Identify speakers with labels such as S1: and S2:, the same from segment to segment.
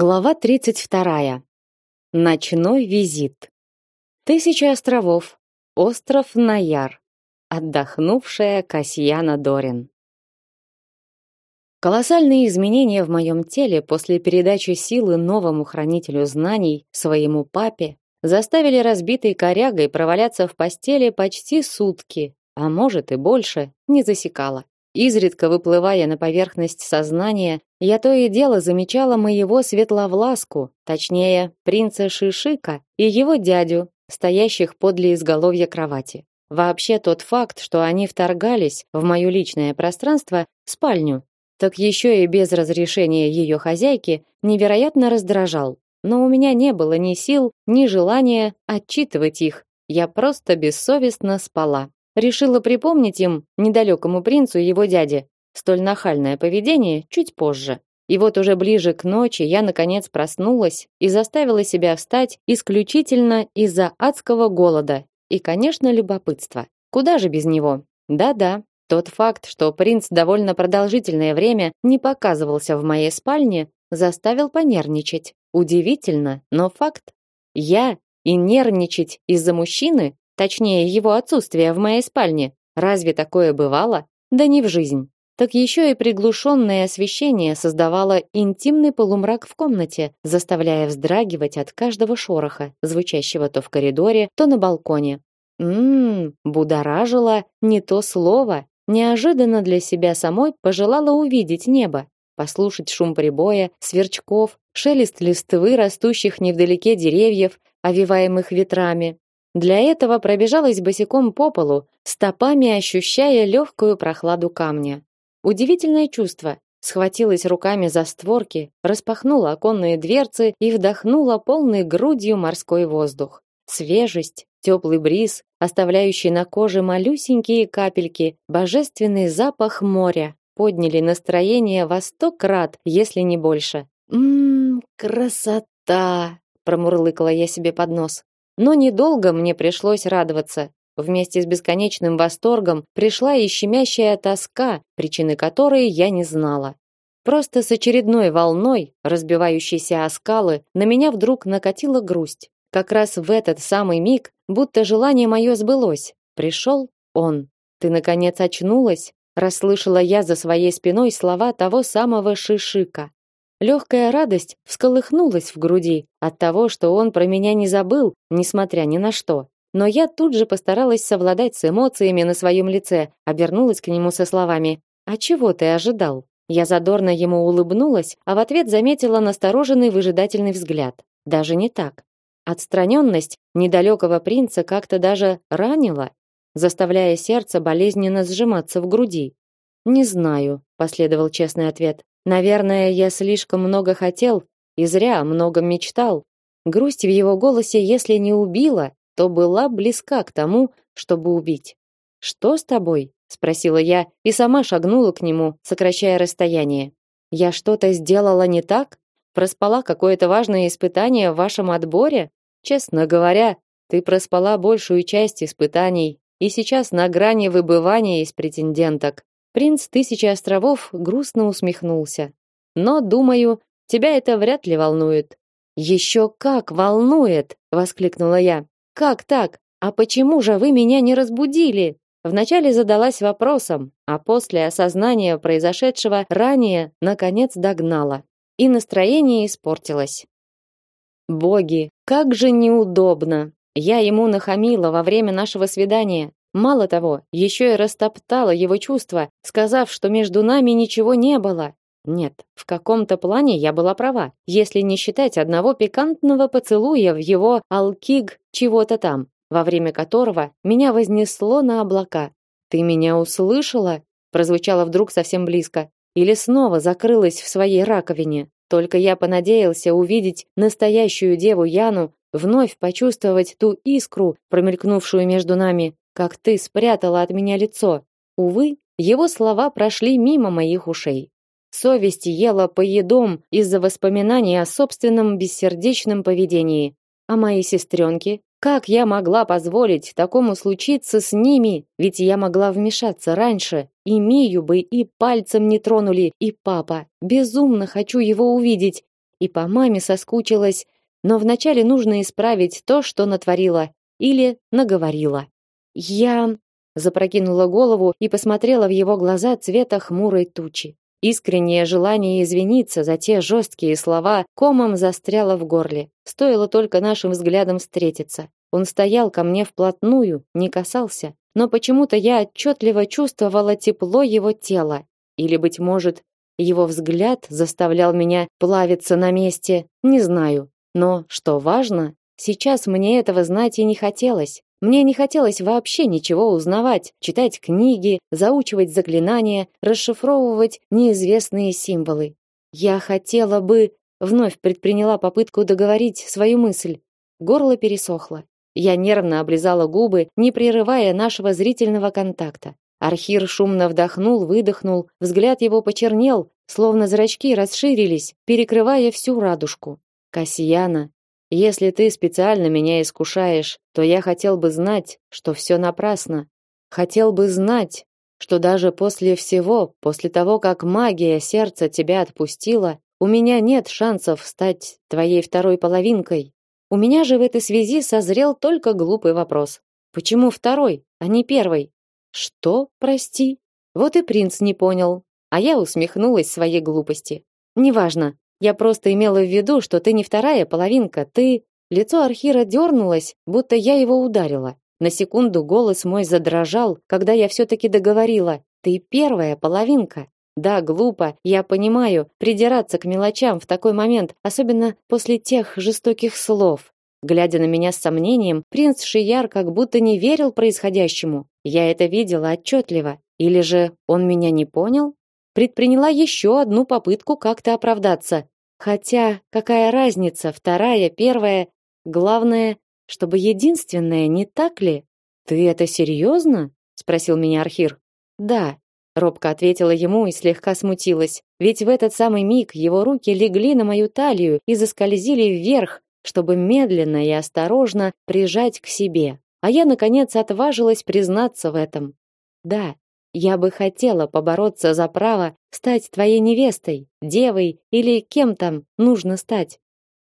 S1: Глава 32. Ночной визит. Тысяча островов. Остров Наяр. Отдохнувшая Касьяна Дорин. Колоссальные изменения в моем теле после передачи силы новому хранителю знаний, своему папе, заставили разбитой корягой проваляться в постели почти сутки, а может и больше, не засекала. Изредка выплывая на поверхность сознания, я то и дело замечала моего светловласку, точнее, принца Шишика и его дядю, стоящих подле изголовья кровати. Вообще тот факт, что они вторгались в мое личное пространство, спальню, так еще и без разрешения ее хозяйки, невероятно раздражал. Но у меня не было ни сил, ни желания отчитывать их. Я просто бессовестно спала решила припомнить им, недалекому принцу и его дяде, столь нахальное поведение чуть позже. И вот уже ближе к ночи я наконец проснулась и заставила себя встать исключительно из-за адского голода и, конечно, любопытства. Куда же без него? Да-да, тот факт, что принц довольно продолжительное время не показывался в моей спальне, заставил понервничать. Удивительно, но факт. Я и нервничать из-за мужчины Точнее, его отсутствие в моей спальне. Разве такое бывало? Да не в жизнь. Так еще и приглушенное освещение создавало интимный полумрак в комнате, заставляя вздрагивать от каждого шороха, звучащего то в коридоре, то на балконе. Мм, будоражило не то слово. Неожиданно для себя самой пожелала увидеть небо, послушать шум прибоя, сверчков, шелест листвы растущих невдалеке деревьев, овиваемых ветрами, для этого пробежалась босиком по полу, стопами ощущая легкую прохладу камня. Удивительное чувство. Схватилась руками за створки, распахнула оконные дверцы и вдохнула полной грудью морской воздух. Свежесть, теплый бриз, оставляющий на коже малюсенькие капельки, божественный запах моря подняли настроение во сто крат, если не больше. Мм, красота, промурлыкала я себе под нос. Но недолго мне пришлось радоваться. Вместе с бесконечным восторгом пришла и щемящая тоска, причины которой я не знала. Просто с очередной волной, разбивающейся о скалы, на меня вдруг накатила грусть. Как раз в этот самый миг, будто желание мое сбылось. Пришел он. Ты наконец очнулась, расслышала я за своей спиной слова того самого Шишика. Легкая радость всколыхнулась в груди от того, что он про меня не забыл, несмотря ни на что. Но я тут же постаралась совладать с эмоциями на своем лице, обернулась к нему со словами: "А чего ты ожидал?" Я задорно ему улыбнулась, а в ответ заметила настороженный выжидательный взгляд. Даже не так. Отстраненность недалекого принца как-то даже ранила, заставляя сердце болезненно сжиматься в груди. Не знаю, последовал честный ответ. Наверное, я слишком много хотел и зря много мечтал. Грусть в его голосе, если не убила, то была близка к тому, чтобы убить. Что с тобой? спросила я и сама шагнула к нему, сокращая расстояние. Я что-то сделала не так? Проспала какое-то важное испытание в вашем отборе? Честно говоря, ты проспала большую часть испытаний и сейчас на грани выбывания из претенденток. Принц Тысячи островов грустно усмехнулся. Но, думаю, тебя это вряд ли волнует. Еще как волнует, воскликнула я. Как так? А почему же вы меня не разбудили? Вначале задалась вопросом, а после осознания произошедшего ранее наконец догнала. И настроение испортилось. Боги, как же неудобно. Я ему нахамила во время нашего свидания. Мало того, еще и растоптала его чувства, сказав, что между нами ничего не было. Нет, в каком-то плане я была права, если не считать одного пикантного поцелуя в его алкиг чего-то там, во время которого меня вознесло на облака. Ты меня услышала? прозвучало вдруг совсем близко, или снова закрылась в своей раковине. Только я понадеялся увидеть настоящую деву Яну, вновь почувствовать ту искру, промелькнувшую между нами, как ты спрятала от меня лицо. Увы, его слова прошли мимо моих ушей. Совесть ела поедом из-за воспоминаний о собственном бессердечном поведении. А мои сестренки? Как я могла позволить такому случиться с ними? Ведь я могла вмешаться раньше. И Мию бы и пальцем не тронули, и папа. Безумно хочу его увидеть. и по маме соскучилась, но вначале нужно исправить то, что натворила или наговорила. Я запрокинула голову и посмотрела в его глаза цвета хмурой тучи. Искреннее желание извиниться за те жесткие слова комом застряло в горле. Стоило только нашим взглядом встретиться. Он стоял ко мне вплотную, не касался, но почему-то я отчетливо чувствовала тепло его тела. Или, быть может, его взгляд заставлял меня плавиться на месте, не знаю. Но, что важно, сейчас мне этого знать и не хотелось. Мне не хотелось вообще ничего узнавать, читать книги, заучивать заклинания, расшифровывать неизвестные символы. Я хотела бы, вновь предприняла попытку договорить свою мысль. Горло пересохло. Я нервно облизала губы, не прерывая нашего зрительного контакта. Архир шумно вдохнул, выдохнул, взгляд его почернел, словно зрачки расширились, перекрывая всю радужку. Касьяна, если ты специально меня искушаешь, то я хотел бы знать, что все напрасно. Хотел бы знать, что даже после всего, после того, как магия сердца тебя отпустила, у меня нет шансов стать твоей второй половинкой. У меня же в этой связи созрел только глупый вопрос. Почему второй, а не первый? Что, прости? Вот и принц не понял, а я усмехнулась своей глупости. Неважно, я просто имела в виду, что ты не вторая половинка, ты Лицо Архира дернулось, будто я его ударила. На секунду голос мой задрожал, когда я все таки договорила: "Ты первая половинка". Да, глупо, я понимаю, придираться к мелочам в такой момент, особенно после тех жестоких слов. Глядя на меня с сомнением, принц Шияр как будто не верил происходящему. Я это видела отчетливо. Или же он меня не понял? Предприняла еще одну попытку как-то оправдаться. Хотя, какая разница, вторая, первая, главное, чтобы единственная, не так ли? Ты это серьезно? спросил меня Архир. Да, робко ответила ему и слегка смутилась, ведь в этот самый миг его руки легли на мою талию и заскользили вверх, чтобы медленно и осторожно прижать к себе. А я наконец отважилась признаться в этом. Да, я бы хотела побороться за право стать твоей невестой, девой или кем там нужно стать.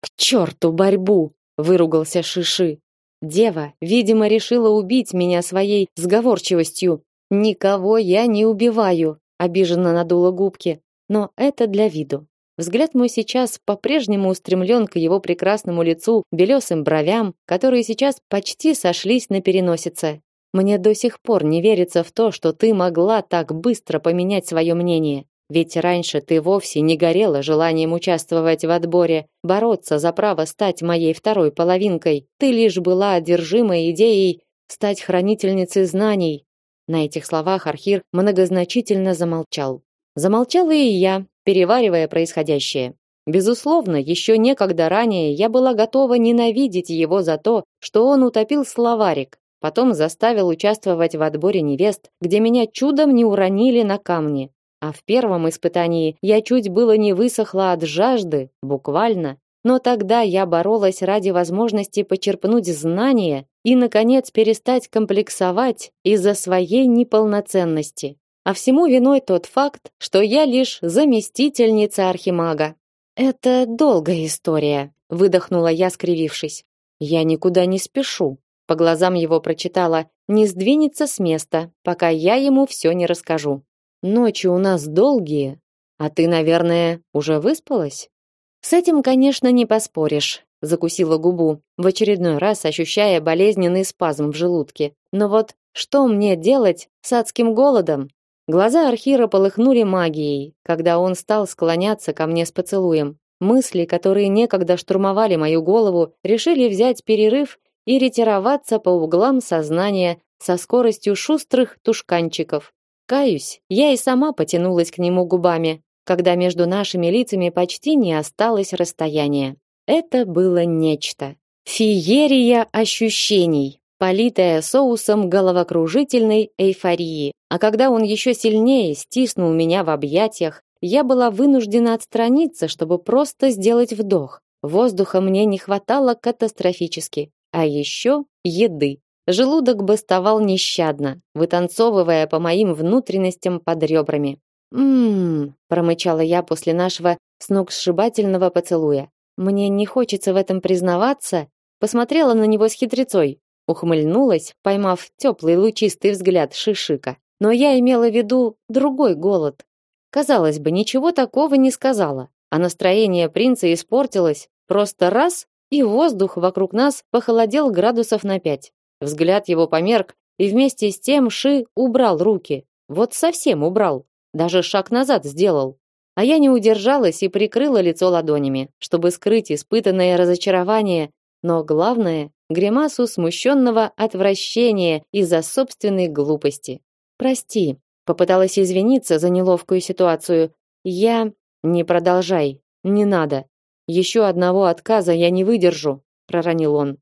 S1: К черту борьбу, выругался Шиши. Дева, видимо, решила убить меня своей сговорчивостью. Никого я не убиваю, обиженно надула губки, но это для виду. Взгляд мой сейчас по-прежнему устремлен к его прекрасному лицу, белесым бровям, которые сейчас почти сошлись на переносице. Мне до сих пор не верится в то, что ты могла так быстро поменять свое мнение. Ведь раньше ты вовсе не горела желанием участвовать в отборе, бороться за право стать моей второй половинкой. Ты лишь была одержима идеей стать хранительницей знаний. На этих словах Архир многозначительно замолчал. Замолчала и я, переваривая происходящее. Безусловно, еще некогда ранее я была готова ненавидеть его за то, что он утопил словарик, Потом заставил участвовать в отборе невест, где меня чудом не уронили на камни. А в первом испытании я чуть было не высохла от жажды, буквально. Но тогда я боролась ради возможности почерпнуть знания и, наконец, перестать комплексовать из-за своей неполноценности. А всему виной тот факт, что я лишь заместительница архимага. «Это долгая история», — выдохнула я, скривившись. «Я никуда не спешу. По глазам его прочитала: "Не сдвинется с места, пока я ему все не расскажу. Ночи у нас долгие, а ты, наверное, уже выспалась?" С этим, конечно, не поспоришь, закусила губу, в очередной раз ощущая болезненный спазм в желудке. Но вот что мне делать с адским голодом? Глаза Архира полыхнули магией, когда он стал склоняться ко мне с поцелуем. Мысли, которые некогда штурмовали мою голову, решили взять перерыв и ретироваться по углам сознания со скоростью шустрых тушканчиков. Каюсь, я и сама потянулась к нему губами, когда между нашими лицами почти не осталось расстояния. Это было нечто. Феерия ощущений, политая соусом головокружительной эйфории. А когда он еще сильнее стиснул меня в объятиях, я была вынуждена отстраниться, чтобы просто сделать вдох. Воздуха мне не хватало катастрофически. А еще еды. Желудок бастовал нещадно, вытанцовывая по моим внутренностям под ребрами. «М-м-м», промычала я после нашего сногсшибательного поцелуя. Мне не хочется в этом признаваться, посмотрела на него с хитрецой, ухмыльнулась, поймав теплый лучистый взгляд Шишика. Но я имела в виду другой голод. Казалось бы, ничего такого не сказала, а настроение принца испортилось. Просто раз и воздух вокруг нас похолодел градусов на пять. Взгляд его померк, и вместе с тем Ши убрал руки. Вот совсем убрал. Даже шаг назад сделал. А я не удержалась и прикрыла лицо ладонями, чтобы скрыть испытанное разочарование, но главное гримасу смущенного отвращения из-за собственной глупости. Прости, попыталась извиниться за неловкую ситуацию. Я не продолжай, не надо. Еще одного отказа я не выдержу, проронил он.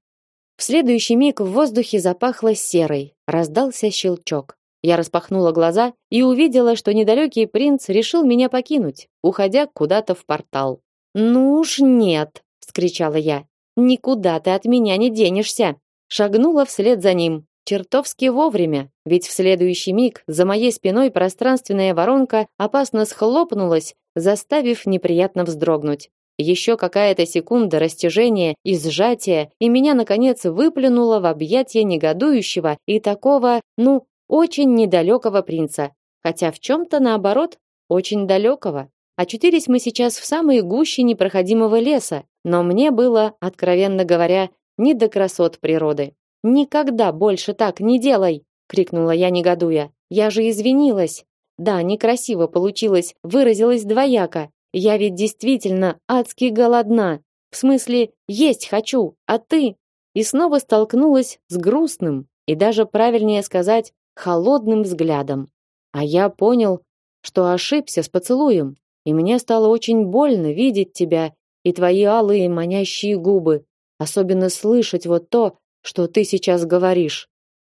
S1: В следующий миг в воздухе запахло серой, раздался щелчок. Я распахнула глаза и увидела, что недалекий принц решил меня покинуть, уходя куда-то в портал. "Ну уж нет", вскричала я. "Никуда ты от меня не денешься". Шагнула вслед за ним, чертовски вовремя, ведь в следующий миг за моей спиной пространственная воронка опасно схлопнулась, заставив неприятно вздрогнуть. Еще какая-то секунда растяжения и сжатия, и меня наконец выплюнуло в объятия негодующего и такого, ну, очень недалекого принца, хотя в чем-то наоборот, очень далекого. Очутились мы сейчас в самой гуще непроходимого леса, но мне было, откровенно говоря, не до красот природы. Никогда больше так не делай, крикнула я негодуя. Я же извинилась. Да, некрасиво получилось, выразилась двояко. Я ведь действительно адски голодна. В смысле, есть хочу, а ты? И снова столкнулась с грустным, и даже правильнее сказать, холодным взглядом. А я понял, что ошибся с поцелуем, и мне стало очень больно видеть тебя и твои алые манящие губы, особенно слышать вот то, что ты сейчас говоришь.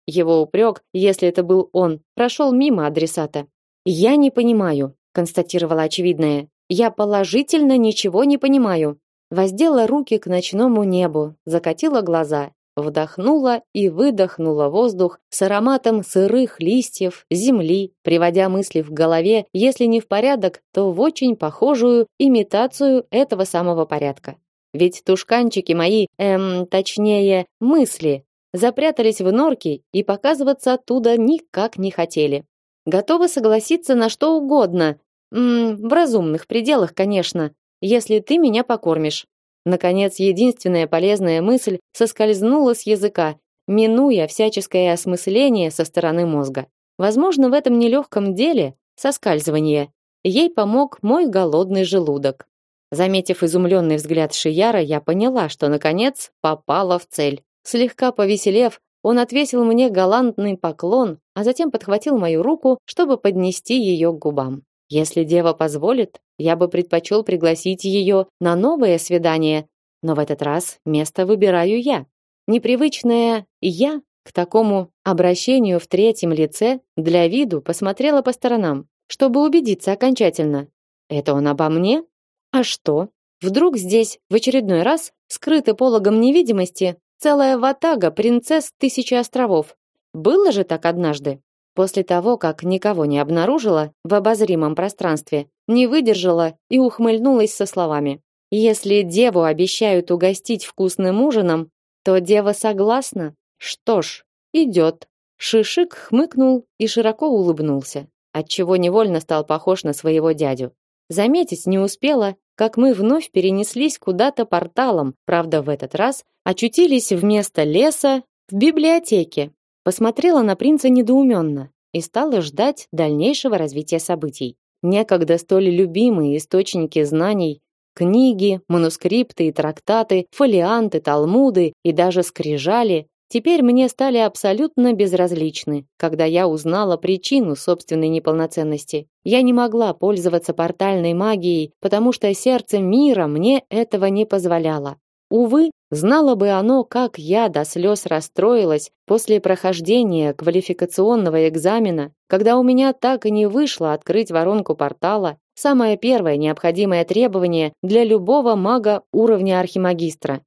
S1: Его упрек, если это был он, прошел мимо адресата. Я не понимаю, констатировала очевидное. Я положительно ничего не понимаю. Воздела руки к ночному небу, закатила глаза вдохнула и выдохнула воздух с ароматом сырых листьев, земли, приводя мысли в голове, если не в порядок, то в очень похожую имитацию этого самого порядка. Ведь тушканчики мои, эм, точнее, мысли, запрятались в норки и показываться оттуда никак не хотели. Готова согласиться на что угодно, м в разумных пределах, конечно, если ты меня покормишь. Наконец, единственная полезная мысль соскользнула с языка, минуя всяческое осмысление со стороны мозга. Возможно, в этом нелегком деле, соскальзывание, ей помог мой голодный желудок. Заметив изумленный взгляд Шияра, я поняла, что наконец попала в цель. Слегка повеселев, он отвесил мне галантный поклон, а затем подхватил мою руку, чтобы поднести ее к губам. Если дева позволит, я бы предпочел пригласить ее на новое свидание, но в этот раз место выбираю я. Непривычная я к такому обращению в третьем лице для виду посмотрела по сторонам, чтобы убедиться окончательно. Это он обо мне? А что? Вдруг здесь в очередной раз скрыты пологом невидимости целая ватага принцесс тысячи островов. Было же так однажды. После того, как никого не обнаружила в обозримом пространстве, не выдержала и ухмыльнулась со словами: "Если деву обещают угостить вкусным ужином, то дева согласна. Что ж, идет». Шишик хмыкнул и широко улыбнулся, отчего невольно стал похож на своего дядю. Заметить не успела, как мы вновь перенеслись куда-то порталом, правда, в этот раз очутились вместо леса в библиотеке, Посмотрела на принца недоуменно и стала ждать дальнейшего развития событий. Некогда столь любимые источники знаний, книги, манускрипты и трактаты, фолианты, талмуды и даже скрижали теперь мне стали абсолютно безразличны, когда я узнала причину собственной неполноценности. Я не могла пользоваться портальной магией, потому что сердце мира мне этого не позволяло. Увы, знало бы оно, как я до слез расстроилась после прохождения квалификационного экзамена, когда у меня так и не вышло открыть воронку портала, самое первое необходимое требование для любого мага уровня архимагистра.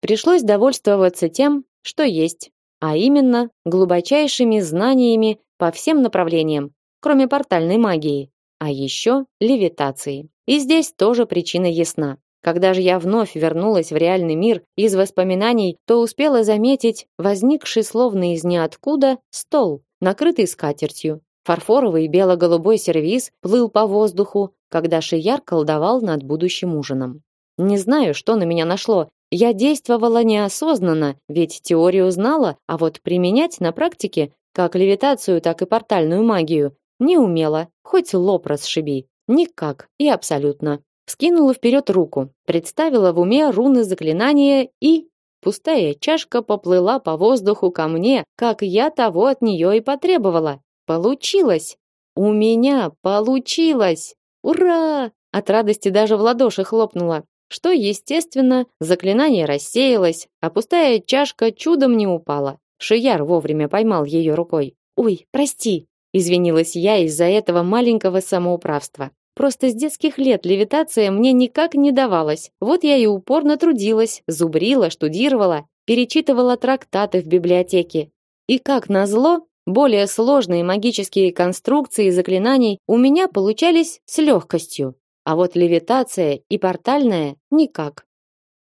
S1: Пришлось довольствоваться тем, что есть, а именно глубочайшими знаниями по всем направлениям, кроме портальной магии, а еще левитации. И здесь тоже причина ясна. Когда же я вновь вернулась в реальный мир из воспоминаний, то успела заметить возникший словно из ниоткуда стол, накрытый скатертью. Фарфоровый бело-голубой сервиз плыл по воздуху, когда Шияр колдовал над будущим ужином. Не знаю, что на меня нашло. Я действовала неосознанно, ведь теорию знала, а вот применять на практике, как левитацию, так и портальную магию, не умела, хоть лоб расшиби. Никак и абсолютно. Скинула вперед руку, представила в уме руны заклинания и... Пустая чашка поплыла по воздуху ко мне, как я того от нее и потребовала. Получилось! У меня получилось! Ура! От радости даже в ладоши хлопнула. Что, естественно, заклинание рассеялось, а пустая чашка чудом не упала. Шияр вовремя поймал ее рукой. «Ой, прости!» – извинилась я из-за этого маленького самоуправства. Просто с детских лет левитация мне никак не давалась. Вот я и упорно трудилась, зубрила, штудировала, перечитывала трактаты в библиотеке. И как назло, более сложные магические конструкции заклинаний у меня получались с легкостью. А вот левитация и портальная никак.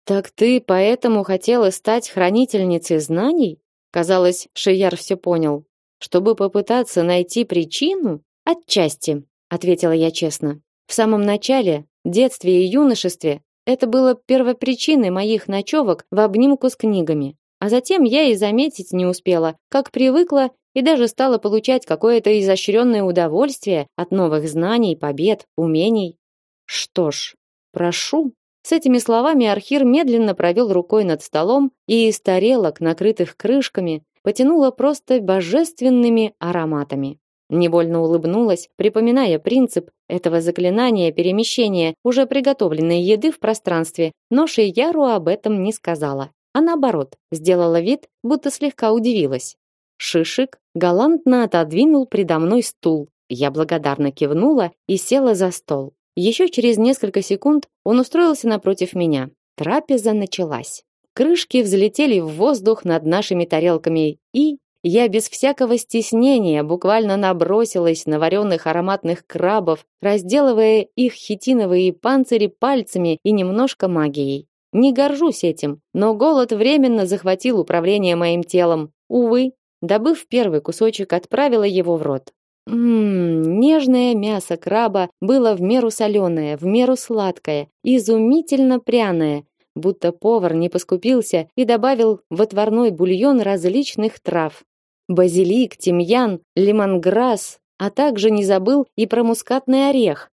S1: Так ты поэтому хотела стать хранительницей знаний? Казалось, Шияр все понял. Чтобы попытаться найти причину? Отчасти ответила я честно. В самом начале, детстве и юношестве, это было первопричиной моих ночевок в обнимку с книгами. А затем я и заметить не успела, как привыкла и даже стала получать какое-то изощренное удовольствие от новых знаний, побед, умений. Что ж, прошу. С этими словами Архир медленно провел рукой над столом, и из тарелок, накрытых крышками, потянуло просто божественными ароматами. Невольно улыбнулась, припоминая принцип этого заклинания перемещения уже приготовленной еды в пространстве, но Шияру об этом не сказала, а наоборот, сделала вид, будто слегка удивилась. Шишик галантно отодвинул предо мной стул. Я благодарно кивнула и села за стол. Еще через несколько секунд он устроился напротив меня. Трапеза началась. Крышки взлетели в воздух над нашими тарелками и я без всякого стеснения буквально набросилась на вареных ароматных крабов, разделывая их хитиновые панцири пальцами и немножко магией. Не горжусь этим, но голод временно захватил управление моим телом. Увы, добыв первый кусочек, отправила его в рот. Ммм, нежное мясо краба было в меру соленое, в меру сладкое, изумительно пряное, будто повар не поскупился и добавил в отварной бульон различных трав базилик, тимьян, лимонграсс, а также не забыл и про мускатный орех.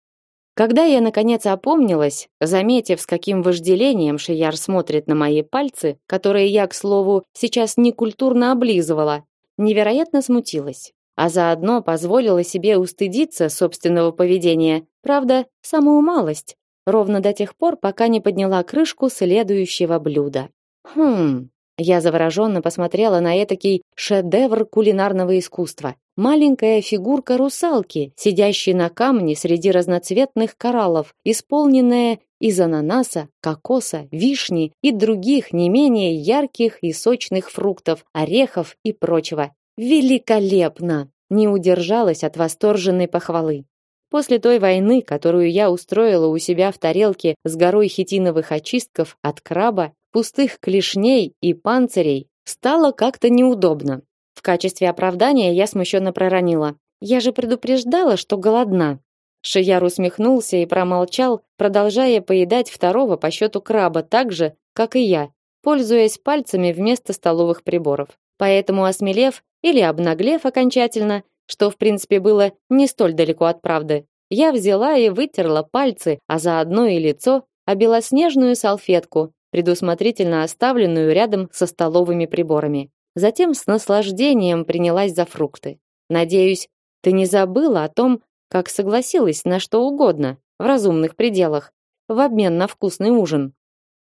S1: Когда я наконец опомнилась, заметив, с каким вожделением Шияр смотрит на мои пальцы, которые я, к слову, сейчас некультурно облизывала, невероятно смутилась, а заодно позволила себе устыдиться собственного поведения, правда, самую малость, ровно до тех пор, пока не подняла крышку следующего блюда. Хм, я завороженно посмотрела на этакий шедевр кулинарного искусства. Маленькая фигурка русалки, сидящей на камне среди разноцветных кораллов, исполненная из ананаса, кокоса, вишни и других не менее ярких и сочных фруктов, орехов и прочего. Великолепно! Не удержалась от восторженной похвалы. После той войны, которую я устроила у себя в тарелке с горой хитиновых очистков от краба, пустых клешней и панцирей, стало как-то неудобно. В качестве оправдания я смущенно проронила: "Я же предупреждала, что голодна". Шияр усмехнулся и промолчал, продолжая поедать второго по счету краба так же, как и я, пользуясь пальцами вместо столовых приборов. Поэтому осмелев или обнаглев окончательно, что в принципе было не столь далеко от правды, я взяла и вытерла пальцы, а заодно и лицо, о белоснежную салфетку, предусмотрительно оставленную рядом со столовыми приборами. Затем с наслаждением принялась за фрукты. Надеюсь, ты не забыла о том, как согласилась на что угодно, в разумных пределах, в обмен на вкусный ужин.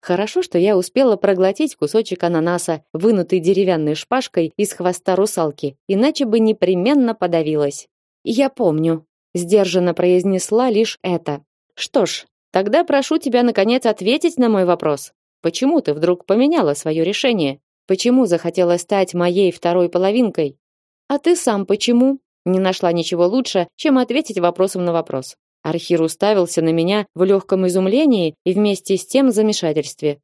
S1: Хорошо, что я успела проглотить кусочек ананаса, вынутый деревянной шпажкой из хвоста русалки, иначе бы непременно подавилась. Я помню, сдержанно произнесла лишь это. Что ж, тогда прошу тебя наконец ответить на мой вопрос. Почему ты вдруг поменяла свое решение? Почему захотела стать моей второй половинкой? А ты сам почему? Не нашла ничего лучше, чем ответить вопросом на вопрос. Архир уставился на меня в легком изумлении и вместе с тем замешательстве.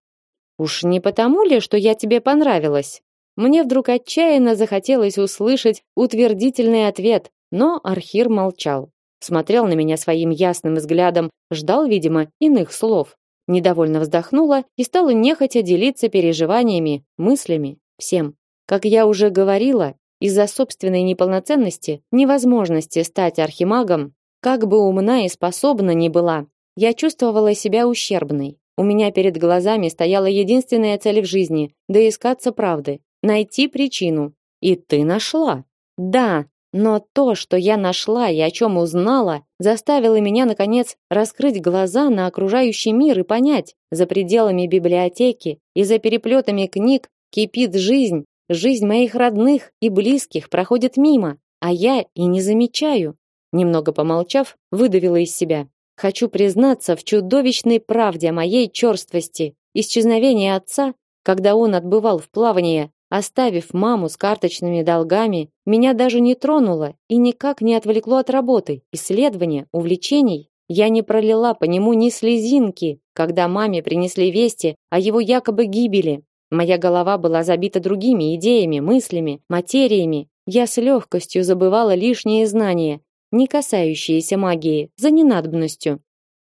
S1: Уж не потому ли, что я тебе понравилась? Мне вдруг отчаянно захотелось услышать утвердительный ответ, но Архир молчал. Смотрел на меня своим ясным взглядом, ждал, видимо, иных слов. Недовольно вздохнула и стала нехотя делиться переживаниями, мыслями, всем. Как я уже говорила, из-за собственной неполноценности, невозможности стать архимагом, как бы умна и способна ни была, я чувствовала себя ущербной. У меня перед глазами стояла единственная цель в жизни доискаться правды, найти причину. И ты нашла. Да, но то, что я нашла и о чем узнала, заставило меня наконец раскрыть глаза на окружающий мир и понять, за пределами библиотеки и за переплетами книг кипит жизнь, жизнь моих родных и близких проходит мимо, а я и не замечаю. Немного помолчав, выдавила из себя: хочу признаться в чудовищной правде моей черствости. Исчезновение отца, когда он отбывал в плавание, Оставив маму с карточными долгами, меня даже не тронуло и никак не отвлекло от работы, исследования, увлечений. Я не пролила по нему ни слезинки, когда маме принесли вести о его якобы гибели. Моя голова была забита другими идеями, мыслями, материями. Я с легкостью забывала лишние знания, не касающиеся магии, за ненадобностью.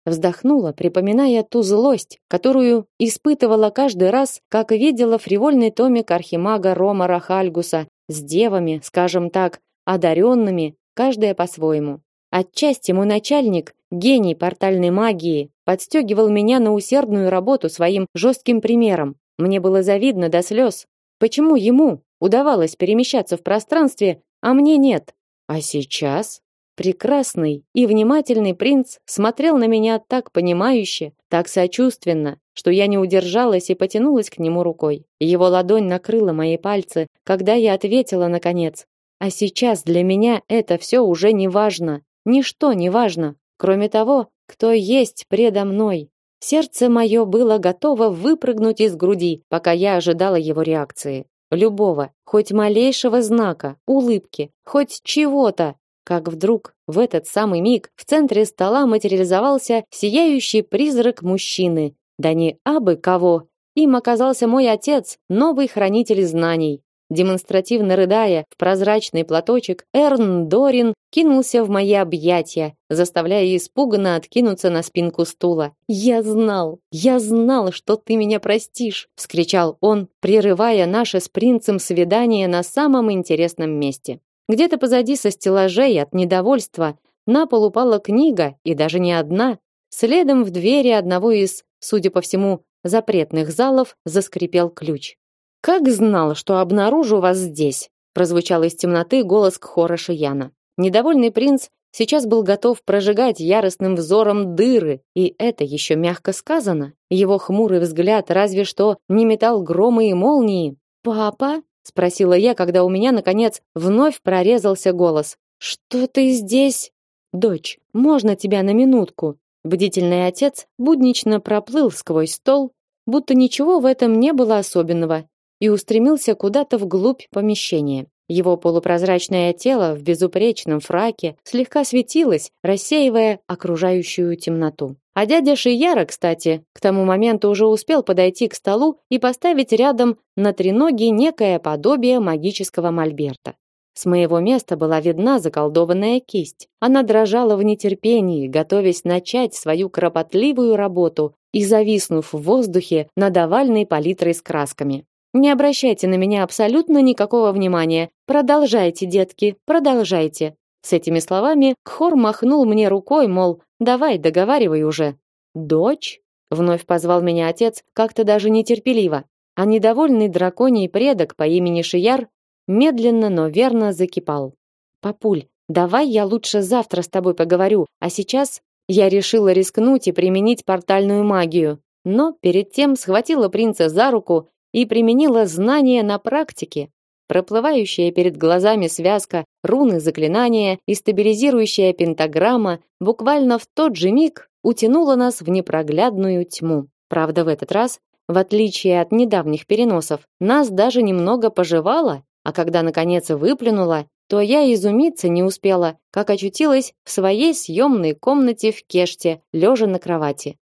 S1: Вздохнула, припоминая ту злость, которую испытывала каждый раз, как видела фривольный томик архимага Рома Рахальгуса с девами, скажем так, одаренными, каждая по-своему. Отчасти мой начальник, гений портальной магии, подстегивал меня на усердную работу своим жестким примером. Мне было завидно до слез. Почему ему удавалось перемещаться в пространстве, а мне нет? А сейчас Прекрасный и внимательный принц смотрел на меня так понимающе, так сочувственно, что я не удержалась и потянулась к нему рукой. Его ладонь накрыла мои пальцы, когда я ответила наконец: "А сейчас для меня это все уже не важно. Ничто не важно, кроме того, кто есть предо мной". Сердце мое было готово выпрыгнуть из груди, пока я ожидала его реакции. Любого, хоть малейшего знака, улыбки, хоть чего-то, как вдруг в этот самый миг в центре стола материализовался сияющий призрак мужчины. Да не абы кого. Им оказался мой отец, новый хранитель знаний. Демонстративно рыдая в прозрачный платочек, Эрн Дорин кинулся в мои объятия, заставляя испуганно откинуться на спинку стула. «Я знал, я знал, что ты меня простишь!» — вскричал он, прерывая наше с принцем свидание на самом интересном месте. Где-то позади со стеллажей от недовольства на пол упала книга, и даже не одна. Следом в двери одного из, судя по всему, запретных залов заскрипел ключ. Как знал, что обнаружу вас здесь, прозвучал из темноты голос Кхора Шияна. Недовольный принц сейчас был готов прожигать яростным взором дыры, и это еще мягко сказано. Его хмурый взгляд разве что не метал громы и молнии. Папа, спросила я, когда у меня наконец вновь прорезался голос. Что ты здесь? Дочь, можно тебя на минутку? Бдительный отец буднично проплыл сквозь стол, будто ничего в этом не было особенного, и устремился куда-то вглубь помещения. Его полупрозрачное тело в безупречном фраке слегка светилось, рассеивая окружающую темноту. А дядя Шияра, кстати, к тому моменту уже успел подойти к столу и поставить рядом на треноги некое подобие магического мольберта. С моего места была видна заколдованная кисть. Она дрожала в нетерпении, готовясь начать свою кропотливую работу и зависнув в воздухе над овальной палитрой с красками. Не обращайте на меня абсолютно никакого внимания. Продолжайте, детки, продолжайте. С этими словами Кхор махнул мне рукой, мол, давай, договаривай уже. Дочь? Вновь позвал меня отец, как-то даже нетерпеливо. А недовольный драконий предок по имени Шияр медленно, но верно закипал. Папуль, давай я лучше завтра с тобой поговорю, а сейчас я решила рискнуть и применить портальную магию. Но перед тем схватила принца за руку и применила знания на практике. Проплывающая перед глазами связка руны заклинания и стабилизирующая пентаграмма буквально в тот же миг утянула нас в непроглядную тьму. Правда, в этот раз, в отличие от недавних переносов, нас даже немного пожевало, а когда наконец выплюнула, то я изумиться не успела, как очутилась в своей съемной комнате в Кеште, лежа на кровати.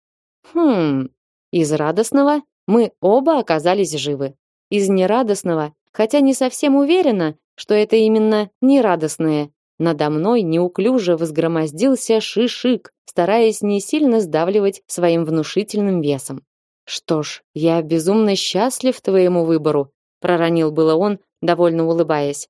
S1: Хм, из радостного мы оба оказались живы. Из нерадостного, хотя не совсем уверена, что это именно нерадостное, надо мной неуклюже возгромоздился Шишик, стараясь не сильно сдавливать своим внушительным весом. Что ж, я безумно счастлив твоему выбору, проронил было он, довольно улыбаясь.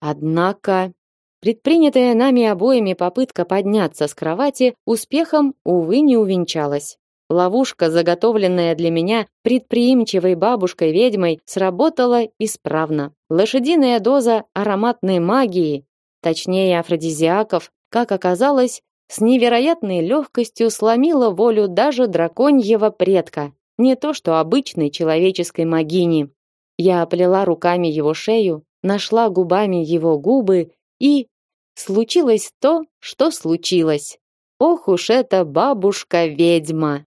S1: Однако предпринятая нами обоими попытка подняться с кровати успехом увы не увенчалась. Ловушка, заготовленная для меня предприимчивой бабушкой-ведьмой, сработала исправно. Лошадиная доза ароматной магии, точнее афродизиаков, как оказалось, с невероятной легкостью сломила волю даже драконьего предка, не то что обычной человеческой магини. Я оплела руками его шею, нашла губами его губы и случилось то, что случилось. Ох уж эта бабушка-ведьма.